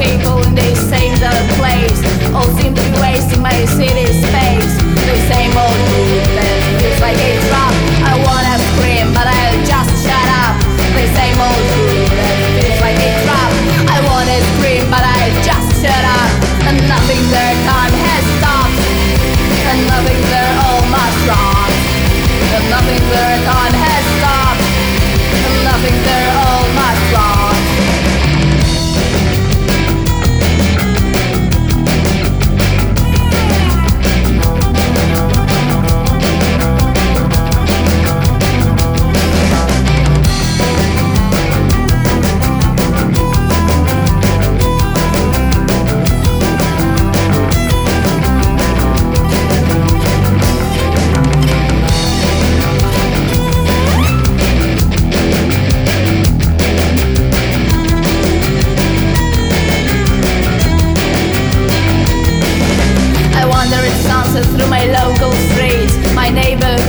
people in the same old place, all seem to be wasting my city space. The same old movement feels like a through my local street. My neighbor